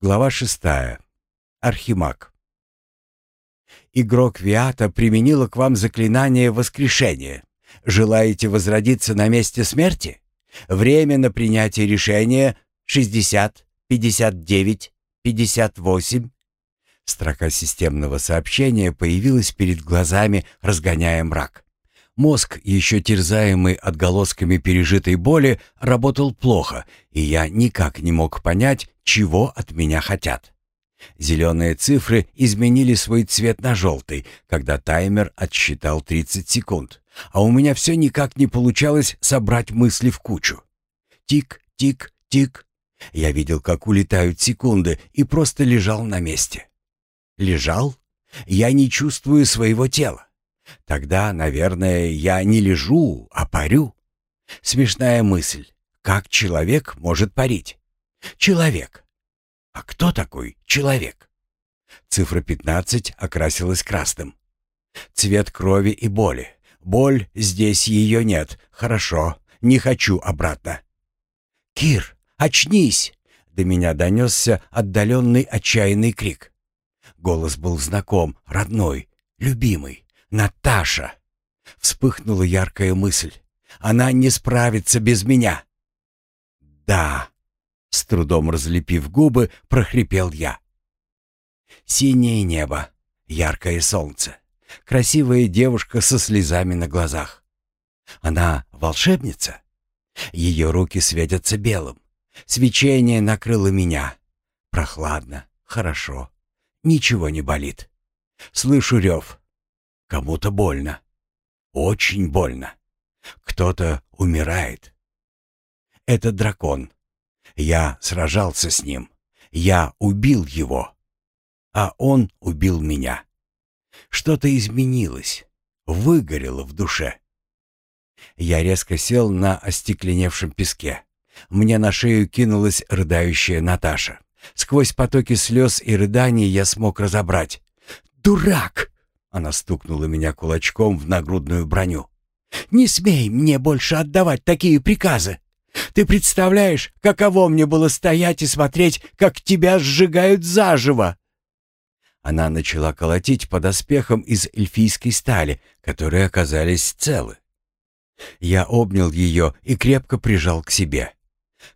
Глава шестая. Архимаг. Игрок Виата применила к вам заклинание воскрешения. Желаете возродиться на месте смерти? Время на принятие решения 60, 59, 58. Строка системного сообщения появилась перед глазами, разгоняя мрак. Мозг, еще терзаемый отголосками пережитой боли, работал плохо, и я никак не мог понять, чего от меня хотят. Зеленые цифры изменили свой цвет на желтый, когда таймер отсчитал 30 секунд, а у меня все никак не получалось собрать мысли в кучу. Тик, тик, тик. Я видел, как улетают секунды, и просто лежал на месте. Лежал? Я не чувствую своего тела. Тогда, наверное, я не лежу, а парю. Смешная мысль. Как человек может парить? Человек. А кто такой человек? Цифра 15 окрасилась красным. Цвет крови и боли. Боль, здесь ее нет. Хорошо, не хочу обратно. «Кир, очнись!» До меня донесся отдаленный отчаянный крик. Голос был знаком, родной, любимый. Наташа! Вспыхнула яркая мысль. Она не справится без меня. Да, с трудом разлепив губы, прохрипел я. Синее небо, яркое солнце, красивая девушка со слезами на глазах. Она волшебница? Ее руки светятся белым. Свечение накрыло меня. Прохладно, хорошо. Ничего не болит. Слышу рев. Кому-то больно. Очень больно. Кто-то умирает. Это дракон. Я сражался с ним. Я убил его. А он убил меня. Что-то изменилось. Выгорело в душе. Я резко сел на остекленевшем песке. Мне на шею кинулась рыдающая Наташа. Сквозь потоки слез и рыданий я смог разобрать. «Дурак!» Она стукнула меня кулачком в нагрудную броню. «Не смей мне больше отдавать такие приказы! Ты представляешь, каково мне было стоять и смотреть, как тебя сжигают заживо!» Она начала колотить по доспехам из эльфийской стали, которые оказались целы. Я обнял ее и крепко прижал к себе.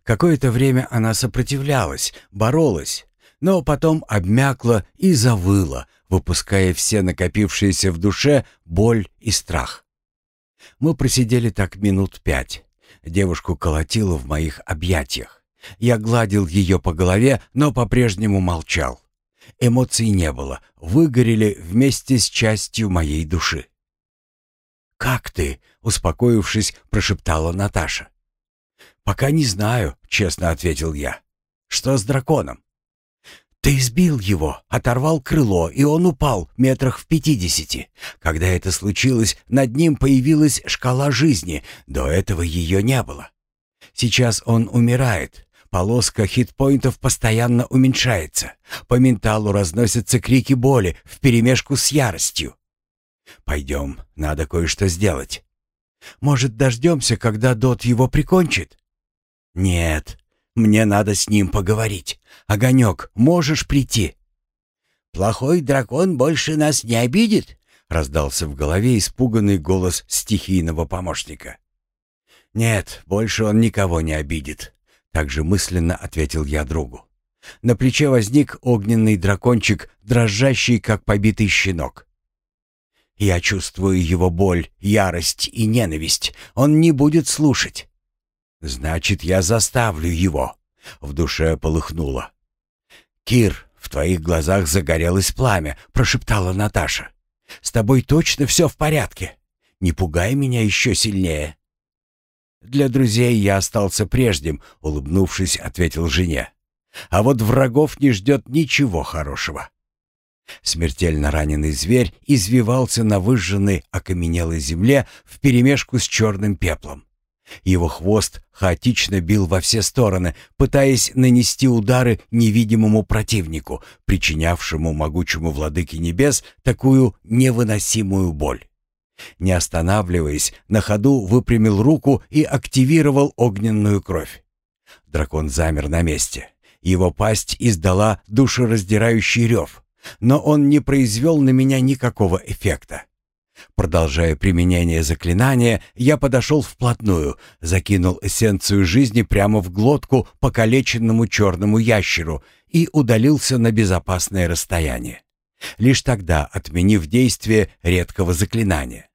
Какое-то время она сопротивлялась, боролась, но потом обмякла и завыла, выпуская все накопившиеся в душе боль и страх. Мы просидели так минут пять. Девушку колотило в моих объятиях. Я гладил ее по голове, но по-прежнему молчал. Эмоций не было, выгорели вместе с частью моей души. «Как ты?» — успокоившись, прошептала Наташа. «Пока не знаю», — честно ответил я. «Что с драконом?» «Ты избил его, оторвал крыло, и он упал метрах в пятидесяти. Когда это случилось, над ним появилась шкала жизни, до этого ее не было. Сейчас он умирает, полоска хитпоинтов постоянно уменьшается, по менталу разносятся крики боли вперемешку с яростью. Пойдем, надо кое-что сделать. Может, дождемся, когда Дот его прикончит?» «Нет, мне надо с ним поговорить. Огонек, можешь прийти?» «Плохой дракон больше нас не обидит?» — раздался в голове испуганный голос стихийного помощника. «Нет, больше он никого не обидит», — также мысленно ответил я другу. На плече возник огненный дракончик, дрожащий, как побитый щенок. «Я чувствую его боль, ярость и ненависть. Он не будет слушать. Значит, я заставлю его. В душе полыхнуло. Кир, в твоих глазах загорелось пламя, прошептала Наташа. С тобой точно все в порядке. Не пугай меня еще сильнее. Для друзей я остался прежним, улыбнувшись, ответил жене. А вот врагов не ждет ничего хорошего. Смертельно раненый зверь извивался на выжженной окаменелой земле вперемешку с черным пеплом. Его хвост хаотично бил во все стороны, пытаясь нанести удары невидимому противнику, причинявшему могучему владыке небес такую невыносимую боль. Не останавливаясь, на ходу выпрямил руку и активировал огненную кровь. Дракон замер на месте. Его пасть издала душераздирающий рев, но он не произвел на меня никакого эффекта. Продолжая применение заклинания, я подошел вплотную, закинул эссенцию жизни прямо в глотку покалеченному черному ящеру и удалился на безопасное расстояние. Лишь тогда отменив действие редкого заклинания.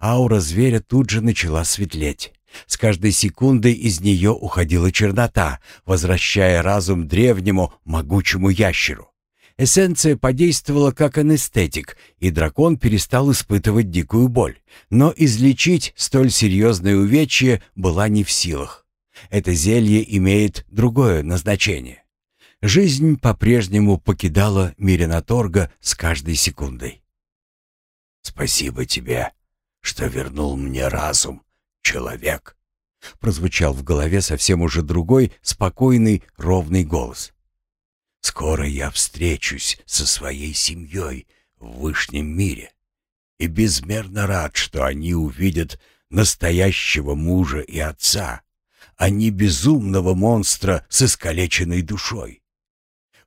Аура зверя тут же начала светлеть. С каждой секундой из нее уходила чернота, возвращая разум древнему могучему ящеру. Эссенция подействовала как анестетик, и дракон перестал испытывать дикую боль. Но излечить столь серьезное увечье была не в силах. Это зелье имеет другое назначение. Жизнь по-прежнему покидала Миринаторга с каждой секундой. «Спасибо тебе, что вернул мне разум, человек», прозвучал в голове совсем уже другой, спокойный, ровный голос. Скоро я встречусь со своей семьей в Вышнем мире и безмерно рад, что они увидят настоящего мужа и отца, а не безумного монстра с искалеченной душой.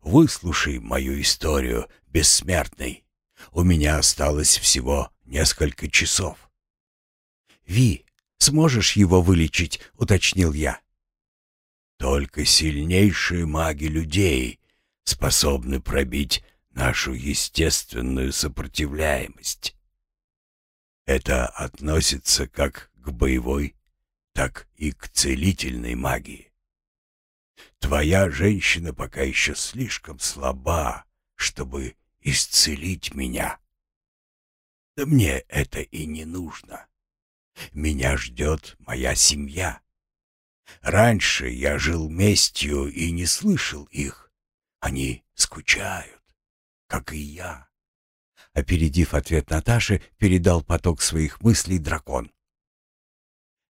Выслушай мою историю, бессмертный. У меня осталось всего несколько часов. «Ви, сможешь его вылечить?» — уточнил я. «Только сильнейшие маги людей способны пробить нашу естественную сопротивляемость. Это относится как к боевой, так и к целительной магии. Твоя женщина пока еще слишком слаба, чтобы исцелить меня. Да мне это и не нужно. Меня ждет моя семья. Раньше я жил местью и не слышал их. Они скучают, как и я. Опередив ответ Наташи, передал поток своих мыслей дракон.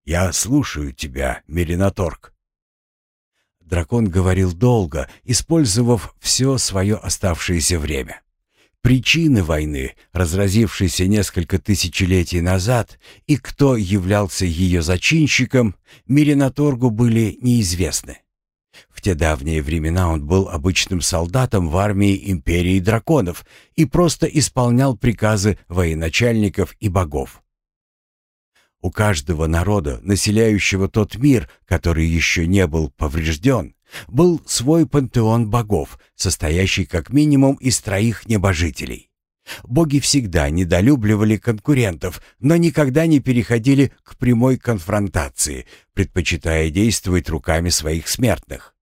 «Я слушаю тебя, Меринаторг». Дракон говорил долго, использовав все свое оставшееся время. Причины войны, разразившейся несколько тысячелетий назад, и кто являлся ее зачинщиком, Миринаторгу были неизвестны. В те давние времена он был обычным солдатом в армии империи драконов и просто исполнял приказы военачальников и богов. У каждого народа, населяющего тот мир, который еще не был поврежден, был свой пантеон богов, состоящий как минимум из троих небожителей. Боги всегда недолюбливали конкурентов, но никогда не переходили к прямой конфронтации, предпочитая действовать руками своих смертных.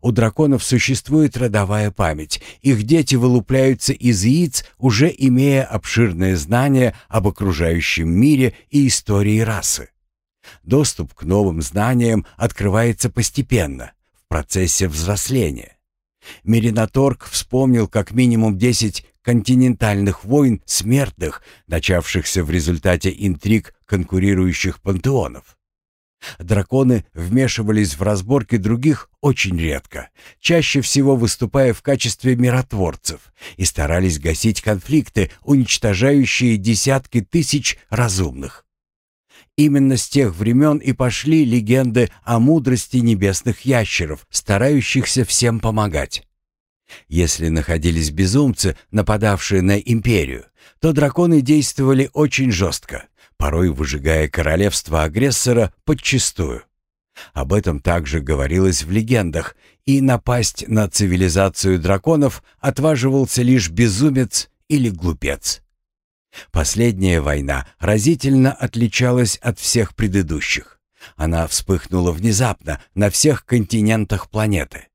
У драконов существует родовая память. Их дети вылупляются из яиц, уже имея обширные знания об окружающем мире и истории расы. Доступ к новым знаниям открывается постепенно, в процессе взросления. Меринаторг вспомнил как минимум десять континентальных войн смертных, начавшихся в результате интриг конкурирующих пантеонов. Драконы вмешивались в разборки других очень редко, чаще всего выступая в качестве миротворцев, и старались гасить конфликты, уничтожающие десятки тысяч разумных. Именно с тех времен и пошли легенды о мудрости небесных ящеров, старающихся всем помогать. Если находились безумцы, нападавшие на империю, то драконы действовали очень жестко, порой выжигая королевство агрессора подчистую. Об этом также говорилось в легендах, и напасть на цивилизацию драконов отваживался лишь безумец или глупец. Последняя война разительно отличалась от всех предыдущих. Она вспыхнула внезапно на всех континентах планеты.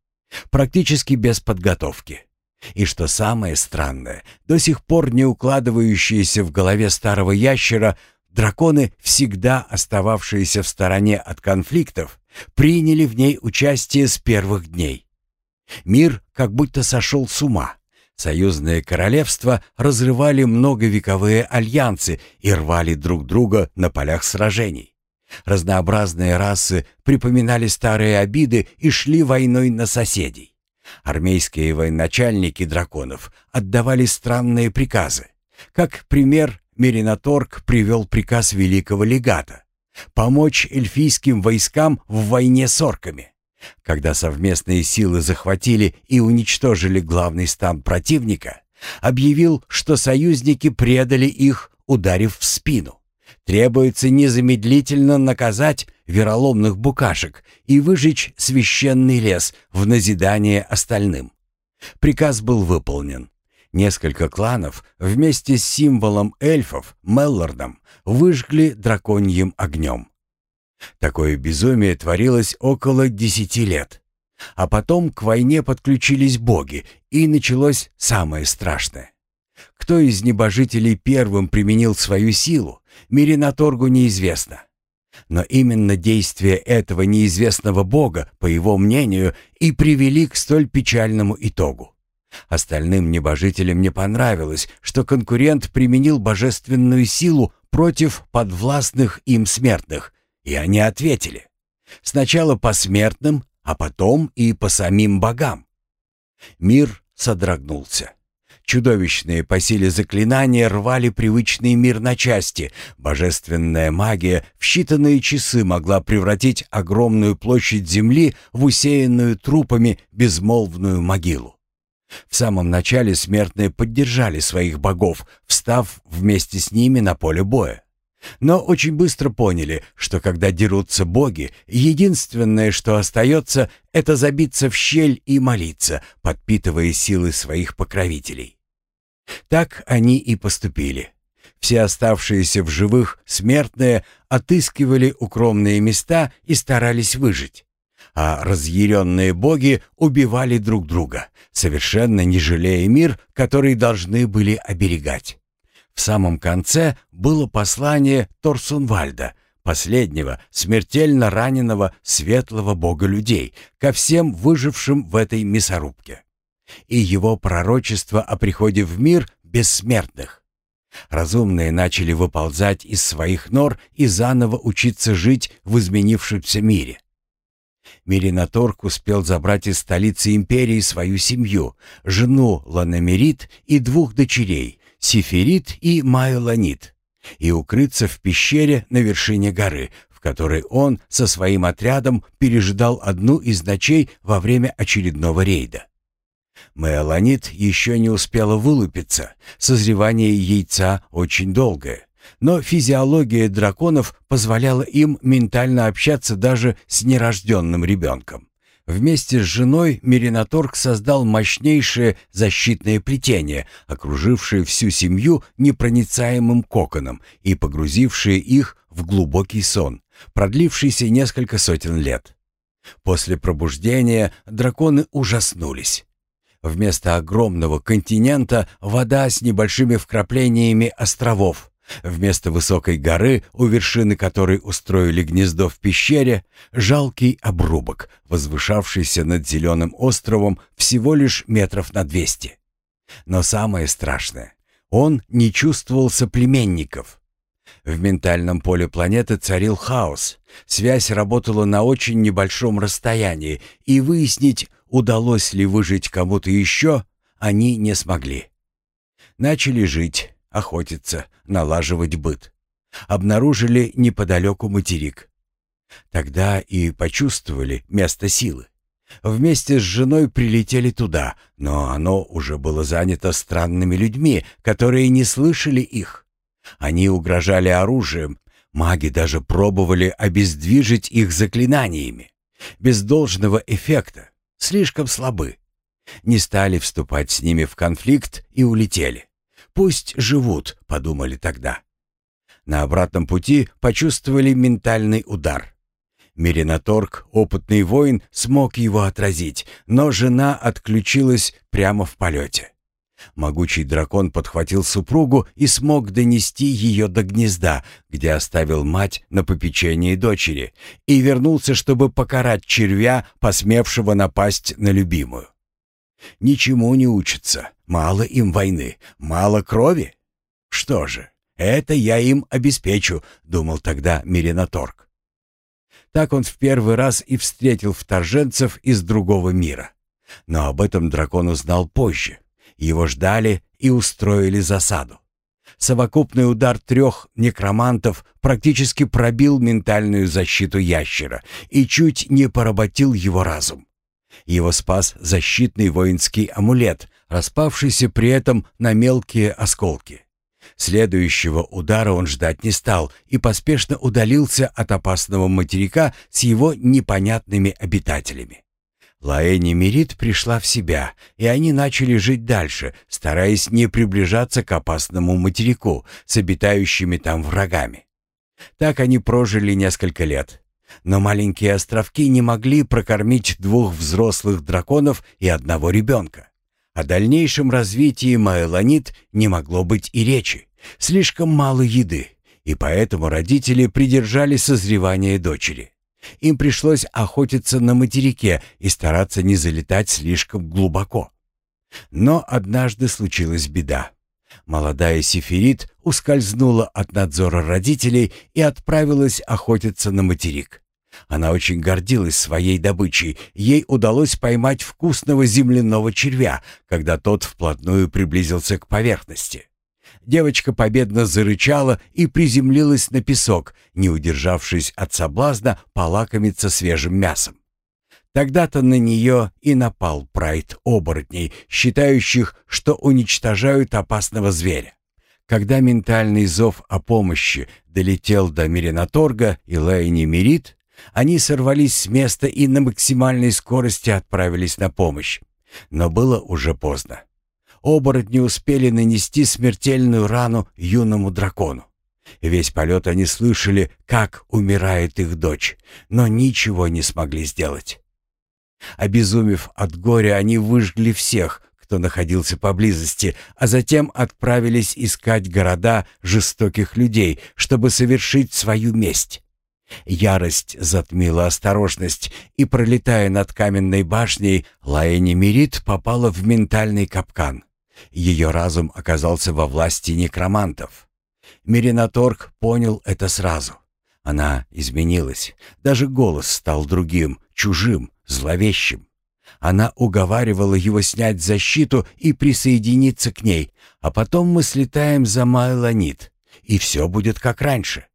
Практически без подготовки. И что самое странное, до сих пор не укладывающиеся в голове старого ящера, драконы, всегда остававшиеся в стороне от конфликтов, приняли в ней участие с первых дней. Мир как будто сошел с ума. Союзные королевства разрывали многовековые альянсы и рвали друг друга на полях сражений. Разнообразные расы припоминали старые обиды и шли войной на соседей. Армейские военачальники драконов отдавали странные приказы. Как пример, Меринаторг привел приказ великого легата помочь эльфийским войскам в войне с орками. Когда совместные силы захватили и уничтожили главный стан противника, объявил, что союзники предали их, ударив в спину. Требуется незамедлительно наказать вероломных букашек и выжечь священный лес в назидание остальным. Приказ был выполнен. Несколько кланов вместе с символом эльфов, Меллордом, выжгли драконьим огнем. Такое безумие творилось около десяти лет. А потом к войне подключились боги, и началось самое страшное. Кто из небожителей первым применил свою силу, Миринаторгу неизвестно. Но именно действия этого неизвестного бога, по его мнению, и привели к столь печальному итогу. Остальным небожителям не понравилось, что конкурент применил божественную силу против подвластных им смертных, и они ответили. Сначала по смертным, а потом и по самим богам. Мир содрогнулся. Чудовищные по силе заклинания рвали привычный мир на части. Божественная магия в считанные часы могла превратить огромную площадь земли в усеянную трупами безмолвную могилу. В самом начале смертные поддержали своих богов, встав вместе с ними на поле боя. Но очень быстро поняли, что когда дерутся боги, единственное, что остается, это забиться в щель и молиться, подпитывая силы своих покровителей. Так они и поступили. Все оставшиеся в живых смертные отыскивали укромные места и старались выжить. А разъяренные боги убивали друг друга, совершенно не жалея мир, который должны были оберегать. В самом конце было послание Торсунвальда, последнего, смертельно раненого светлого бога людей, ко всем выжившим в этой мясорубке. И его пророчество о приходе в мир бессмертных. Разумные начали выползать из своих нор и заново учиться жить в изменившемся мире. Миринаторг успел забрать из столицы империи свою семью, жену Ланамерит и двух дочерей, Сиферит и Майоланит, и укрыться в пещере на вершине горы, в которой он со своим отрядом переждал одну из ночей во время очередного рейда. Майоланит еще не успела вылупиться, созревание яйца очень долгое, но физиология драконов позволяла им ментально общаться даже с нерожденным ребенком. Вместе с женой Меринаторг создал мощнейшее защитное плетение, окружившее всю семью непроницаемым коконом и погрузившее их в глубокий сон, продлившийся несколько сотен лет. После пробуждения драконы ужаснулись. Вместо огромного континента вода с небольшими вкраплениями островов, Вместо высокой горы, у вершины которой устроили гнездо в пещере, жалкий обрубок, возвышавшийся над зеленым островом всего лишь метров на двести. Но самое страшное, он не чувствовал соплеменников. В ментальном поле планеты царил хаос, связь работала на очень небольшом расстоянии, и выяснить, удалось ли выжить кому-то еще, они не смогли. Начали жить, охотиться, налаживать быт. Обнаружили неподалеку материк. Тогда и почувствовали место силы. Вместе с женой прилетели туда, но оно уже было занято странными людьми, которые не слышали их. Они угрожали оружием, маги даже пробовали обездвижить их заклинаниями. Без должного эффекта, слишком слабы. Не стали вступать с ними в конфликт и улетели. Пусть живут, подумали тогда. На обратном пути почувствовали ментальный удар. Миринаторг, опытный воин, смог его отразить, но жена отключилась прямо в полете. Могучий дракон подхватил супругу и смог донести ее до гнезда, где оставил мать на попечении дочери, и вернулся, чтобы покарать червя, посмевшего напасть на любимую. Ничему не учатся, мало им войны, мало крови. Что же, это я им обеспечу, думал тогда Миринаторг. Так он в первый раз и встретил вторженцев из другого мира. Но об этом дракон узнал позже. Его ждали и устроили засаду. Совокупный удар трех некромантов практически пробил ментальную защиту ящера и чуть не поработил его разум. Его спас защитный воинский амулет, распавшийся при этом на мелкие осколки. Следующего удара он ждать не стал и поспешно удалился от опасного материка с его непонятными обитателями. Лаэни Мерит пришла в себя, и они начали жить дальше, стараясь не приближаться к опасному материку с обитающими там врагами. Так они прожили несколько лет. Но маленькие островки не могли прокормить двух взрослых драконов и одного ребенка. О дальнейшем развитии Маэланит не могло быть и речи. Слишком мало еды, и поэтому родители придержали созревание дочери. Им пришлось охотиться на материке и стараться не залетать слишком глубоко. Но однажды случилась беда. Молодая Сеферит ускользнула от надзора родителей и отправилась охотиться на материк. Она очень гордилась своей добычей. Ей удалось поймать вкусного земляного червя, когда тот вплотную приблизился к поверхности. Девочка победно зарычала и приземлилась на песок, не удержавшись от соблазна полакомиться свежим мясом. Тогда-то на нее и напал прайд оборотней, считающих, что уничтожают опасного зверя. Когда ментальный зов о помощи долетел до Миринаторга и Лейни Мирит, они сорвались с места и на максимальной скорости отправились на помощь. Но было уже поздно оборотни успели нанести смертельную рану юному дракону. Весь полет они слышали, как умирает их дочь, но ничего не смогли сделать. Обезумев от горя, они выжгли всех, кто находился поблизости, а затем отправились искать города жестоких людей, чтобы совершить свою месть. Ярость затмила осторожность, и, пролетая над каменной башней, Лаэни Мерит попала в ментальный капкан. Ее разум оказался во власти некромантов. Миринаторг понял это сразу. Она изменилась. Даже голос стал другим, чужим, зловещим. Она уговаривала его снять защиту и присоединиться к ней, а потом мы слетаем за Майланит, и все будет как раньше.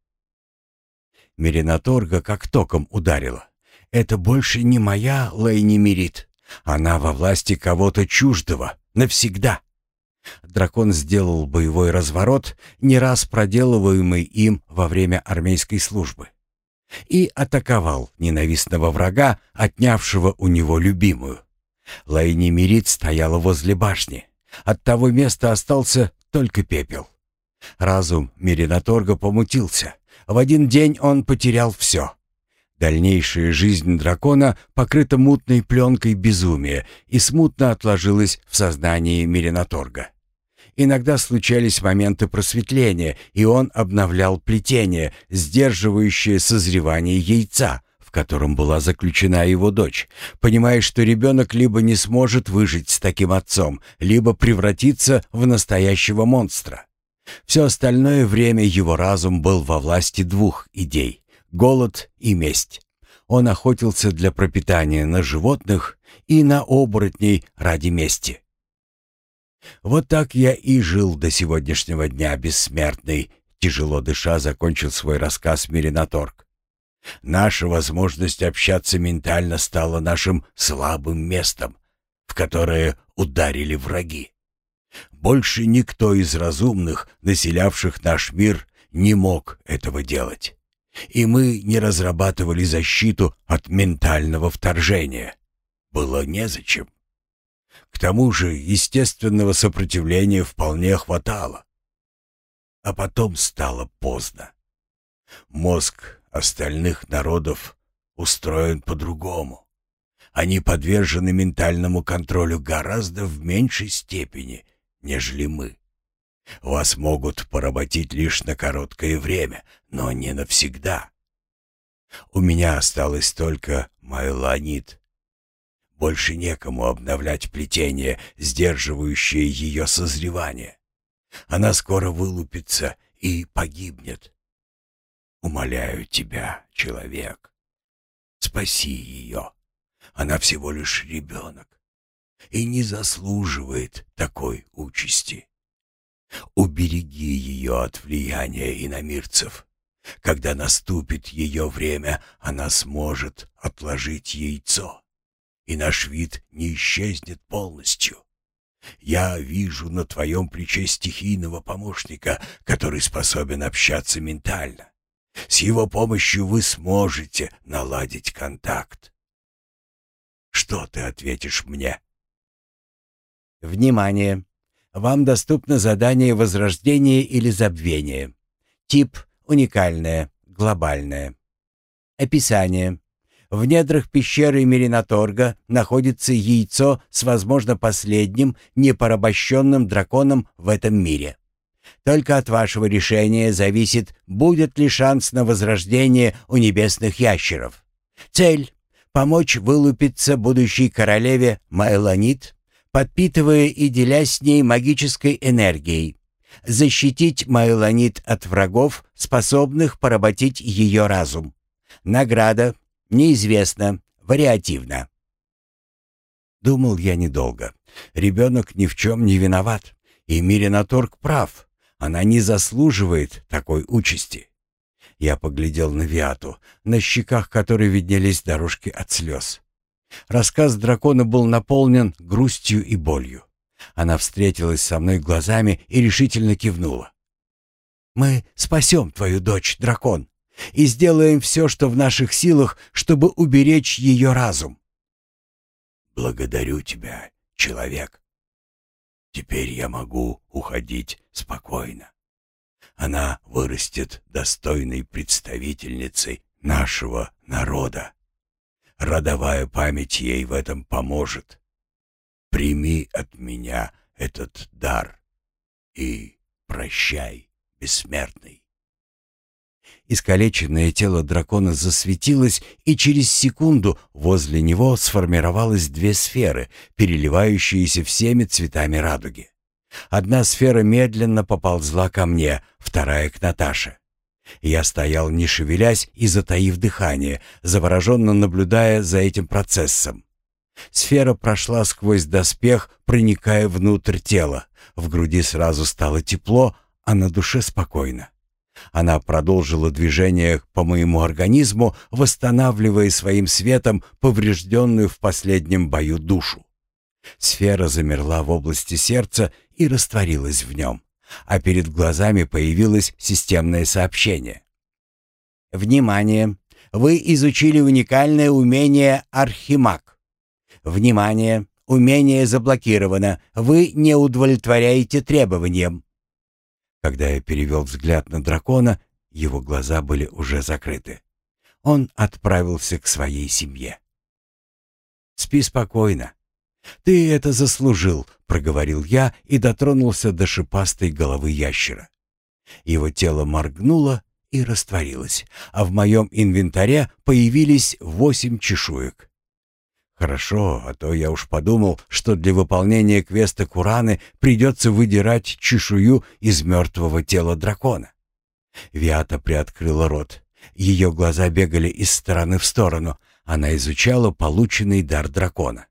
Миринаторга как током ударила. Это больше не моя Лейни Мирит. Она во власти кого-то чуждого, навсегда. Дракон сделал боевой разворот, не раз проделываемый им во время армейской службы, и атаковал ненавистного врага, отнявшего у него любимую. Лайни Мирит стояла возле башни. От того места остался только пепел. Разум Миринаторга помутился. В один день он потерял все. Дальнейшая жизнь дракона покрыта мутной пленкой безумия и смутно отложилась в сознании Миринаторга. Иногда случались моменты просветления, и он обновлял плетение, сдерживающее созревание яйца, в котором была заключена его дочь, понимая, что ребенок либо не сможет выжить с таким отцом, либо превратиться в настоящего монстра. Все остальное время его разум был во власти двух идей — голод и месть. Он охотился для пропитания на животных и на оборотней ради мести. Вот так я и жил до сегодняшнего дня, бессмертный, тяжело дыша, закончил свой рассказ Миринаторг. Наша возможность общаться ментально стала нашим слабым местом, в которое ударили враги. Больше никто из разумных, населявших наш мир, не мог этого делать. И мы не разрабатывали защиту от ментального вторжения. Было незачем. К тому же естественного сопротивления вполне хватало. А потом стало поздно. Мозг остальных народов устроен по-другому. Они подвержены ментальному контролю гораздо в меньшей степени, нежели мы. Вас могут поработить лишь на короткое время, но не навсегда. У меня осталось только майланит, больше некому обновлять плетение, сдерживающее ее созревание. Она скоро вылупится и погибнет. Умоляю тебя, человек, спаси ее. Она всего лишь ребенок и не заслуживает такой участи. Убереги ее от влияния иномирцев. Когда наступит ее время, она сможет отложить яйцо, и наш вид не исчезнет полностью. Я вижу на твоем плече стихийного помощника, который способен общаться ментально. С его помощью вы сможете наладить контакт. Что ты ответишь мне? Внимание! Вам доступно задание возрождения или забвения. Тип уникальное, глобальное. Описание. В недрах пещеры Меринаторга находится яйцо с, возможно, последним непорабощенным драконом в этом мире. Только от вашего решения зависит, будет ли шанс на возрождение у небесных ящеров. Цель — помочь вылупиться будущей королеве Майланит, подпитывая и делясь с ней магической энергией. Защитить Майланит от врагов, способных поработить ее разум. Награда неизвестна, вариативна. Думал я недолго. Ребенок ни в чем не виноват. И Миринаторг прав. Она не заслуживает такой участи. Я поглядел на Виату, на щеках которой виднелись дорожки от слез. Рассказ дракона был наполнен грустью и болью. Она встретилась со мной глазами и решительно кивнула. «Мы спасем твою дочь, дракон, и сделаем все, что в наших силах, чтобы уберечь ее разум». «Благодарю тебя, человек», Теперь я могу уходить спокойно. Она вырастет достойной представительницей нашего народа. Родовая память ей в этом поможет. Прими от меня этот дар и прощай, бессмертный. Искалеченное тело дракона засветилось, и через секунду возле него сформировалось две сферы, переливающиеся всеми цветами радуги. Одна сфера медленно поползла ко мне, вторая к Наташе. Я стоял, не шевелясь и затаив дыхание, завороженно наблюдая за этим процессом. Сфера прошла сквозь доспех, проникая внутрь тела. В груди сразу стало тепло, а на душе спокойно. Она продолжила движение по моему организму, восстанавливая своим светом поврежденную в последнем бою душу. Сфера замерла в области сердца и растворилась в нем, а перед глазами появилось системное сообщение. «Внимание! Вы изучили уникальное умение Архимаг. Внимание! Умение заблокировано. Вы не удовлетворяете требованиям. Когда я перевел взгляд на дракона, его глаза были уже закрыты. Он отправился к своей семье. «Спи спокойно. Ты это заслужил», — проговорил я и дотронулся до шипастой головы ящера. Его тело моргнуло и растворилось, а в моем инвентаре появились восемь чешуек. Хорошо, а то я уж подумал, что для выполнения квеста Кураны придется выдирать чешую из мертвого тела дракона. Виата приоткрыла рот. Ее глаза бегали из стороны в сторону. Она изучала полученный дар дракона.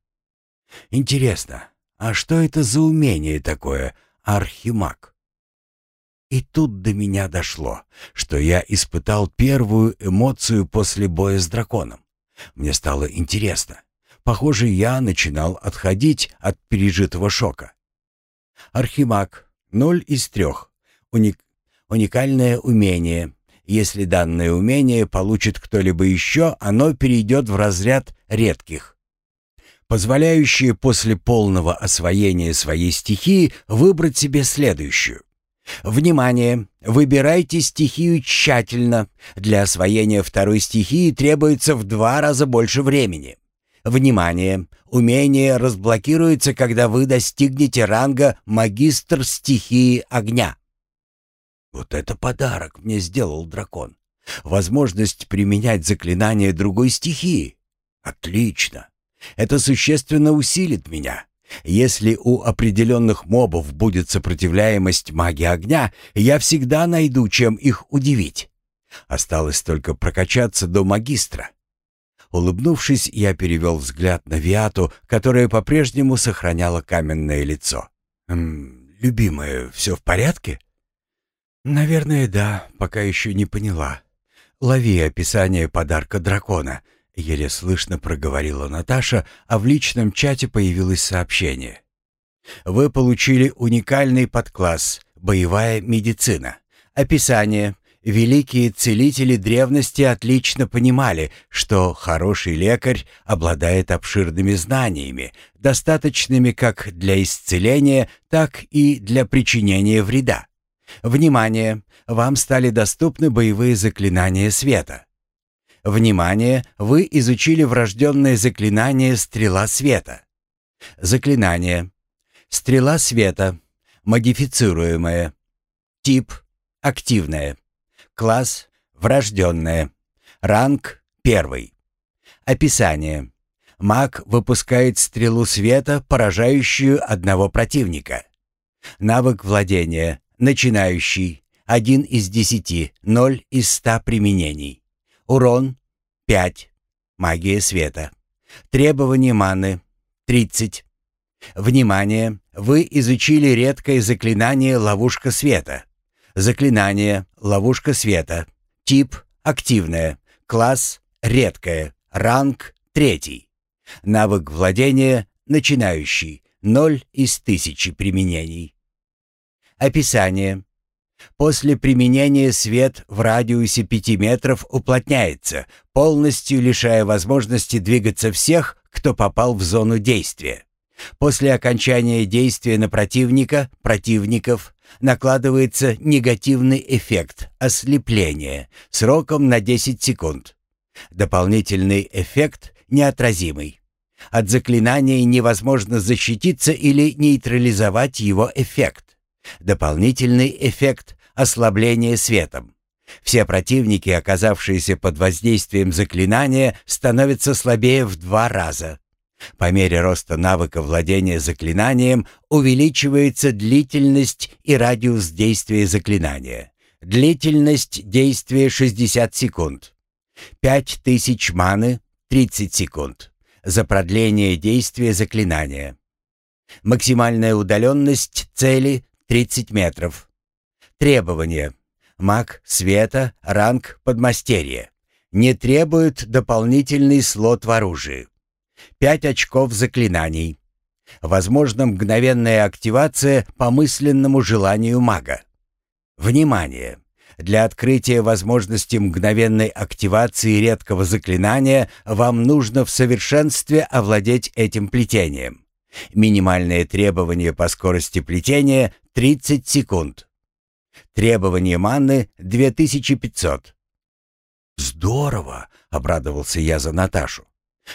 Интересно, а что это за умение такое, архимаг? И тут до меня дошло, что я испытал первую эмоцию после боя с драконом. Мне стало интересно, Похоже, я начинал отходить от пережитого шока. Архимаг. Ноль из трех. Уник... Уникальное умение. Если данное умение получит кто-либо еще, оно перейдет в разряд редких. Позволяющее после полного освоения своей стихии выбрать себе следующую. Внимание! Выбирайте стихию тщательно. Для освоения второй стихии требуется в два раза больше времени. Внимание! Умение разблокируется, когда вы достигнете ранга «Магистр стихии огня». Вот это подарок мне сделал дракон. Возможность применять заклинание другой стихии. Отлично. Это существенно усилит меня. Если у определенных мобов будет сопротивляемость магии огня, я всегда найду, чем их удивить. Осталось только прокачаться до магистра. Улыбнувшись, я перевел взгляд на Виату, которая по-прежнему сохраняла каменное лицо. «М любимая, все в порядке?» «Наверное, да, пока еще не поняла. Лови описание подарка дракона», — еле слышно проговорила Наташа, а в личном чате появилось сообщение. «Вы получили уникальный подкласс «Боевая медицина». Описание. Великие целители древности отлично понимали, что хороший лекарь обладает обширными знаниями, достаточными как для исцеления, так и для причинения вреда. Внимание! Вам стали доступны боевые заклинания света. Внимание! Вы изучили врожденное заклинание «Стрела света». Заклинание. Стрела света. Модифицируемое. Тип. Активное. Класс. Врожденное. Ранг. Первый. Описание. Маг выпускает стрелу света, поражающую одного противника. Навык владения. Начинающий. Один из десяти, ноль из ста применений. Урон пять. Магия света. Требования маны тридцать. Внимание! Вы изучили редкое заклинание «Ловушка света». Заклинание «Ловушка света». Тип «Активное». Класс «Редкое». Ранг «Третий». Навык владения «Начинающий». Ноль из тысячи применений. Описание. После применения свет в радиусе 5 метров уплотняется, полностью лишая возможности двигаться всех, кто попал в зону действия. После окончания действия на противника, противников, накладывается негативный эффект ослепления сроком на 10 секунд. Дополнительный эффект неотразимый. От заклинания невозможно защититься или нейтрализовать его эффект. Дополнительный эффект ослабления светом. Все противники, оказавшиеся под воздействием заклинания, становятся слабее в два раза. По мере роста навыка владения заклинанием увеличивается длительность и радиус действия заклинания. Длительность действия 60 секунд. 5000 маны 30 секунд. За продление действия заклинания. Максимальная удаленность цели 30 метров. Требования. Маг света, ранг подмастерье. Не требует дополнительный слот в оружии. 5 очков заклинаний. Возможно мгновенная активация по мысленному желанию мага. Внимание! Для открытия возможности мгновенной активации редкого заклинания вам нужно в совершенстве овладеть этим плетением. Минимальное требование по скорости плетения 30 секунд. Требование манны 2500. Здорово, обрадовался я за Наташу.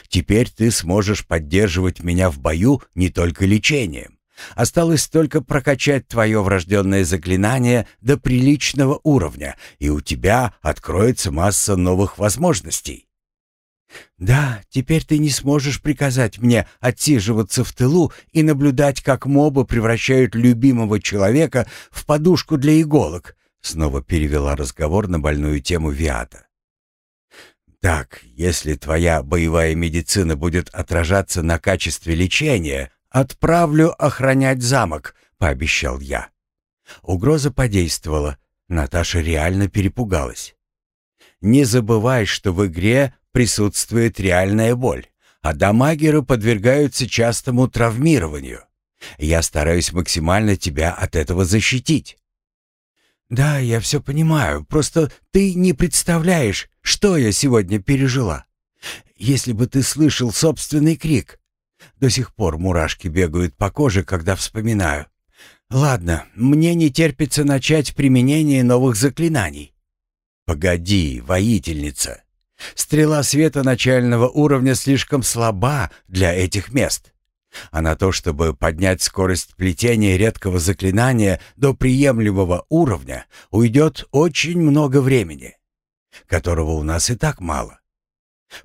Теперь ты сможешь поддерживать меня в бою не только лечением. Осталось только прокачать твое врожденное заклинание до приличного уровня, и у тебя откроется масса новых возможностей. «Да, теперь ты не сможешь приказать мне отсиживаться в тылу и наблюдать, как мобы превращают любимого человека в подушку для иголок», снова перевела разговор на больную тему Виата. «Так, если твоя боевая медицина будет отражаться на качестве лечения, отправлю охранять замок», — пообещал я. Угроза подействовала. Наташа реально перепугалась. «Не забывай, что в игре присутствует реальная боль, а дамагеры подвергаются частому травмированию. Я стараюсь максимально тебя от этого защитить. Да, я все понимаю, просто ты не представляешь, что я сегодня пережила. Если бы ты слышал собственный крик. До сих пор мурашки бегают по коже, когда вспоминаю. Ладно, мне не терпится начать применение новых заклинаний. Погоди, воительница. Стрела света начального уровня слишком слаба для этих мест. А на то, чтобы поднять скорость плетения редкого заклинания до приемлемого уровня, уйдет очень много времени, которого у нас и так мало.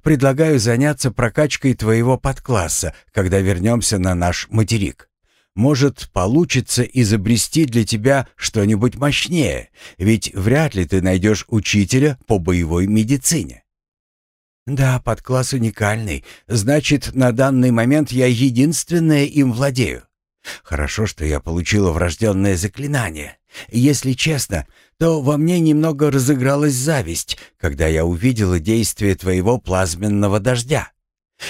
Предлагаю заняться прокачкой твоего подкласса, когда вернемся на наш материк. Может, получится изобрести для тебя что-нибудь мощнее, ведь вряд ли ты найдешь учителя по боевой медицине. «Да, подкласс уникальный. Значит, на данный момент я единственная им владею. Хорошо, что я получила врожденное заклинание. Если честно, то во мне немного разыгралась зависть, когда я увидела действие твоего плазменного дождя.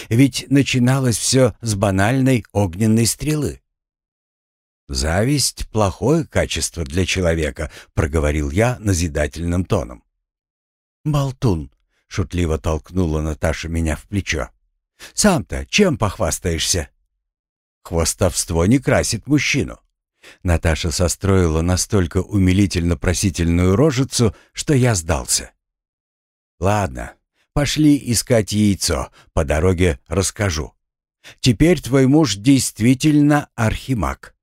Ведь начиналось все с банальной огненной стрелы. «Зависть — плохое качество для человека», — проговорил я назидательным тоном. «Болтун», — шутливо толкнула Наташа меня в плечо. «Сам-то чем похвастаешься?» «Хвостовство не красит мужчину». Наташа состроила настолько умилительно-просительную рожицу, что я сдался. «Ладно, пошли искать яйцо, по дороге расскажу. Теперь твой муж действительно архимаг».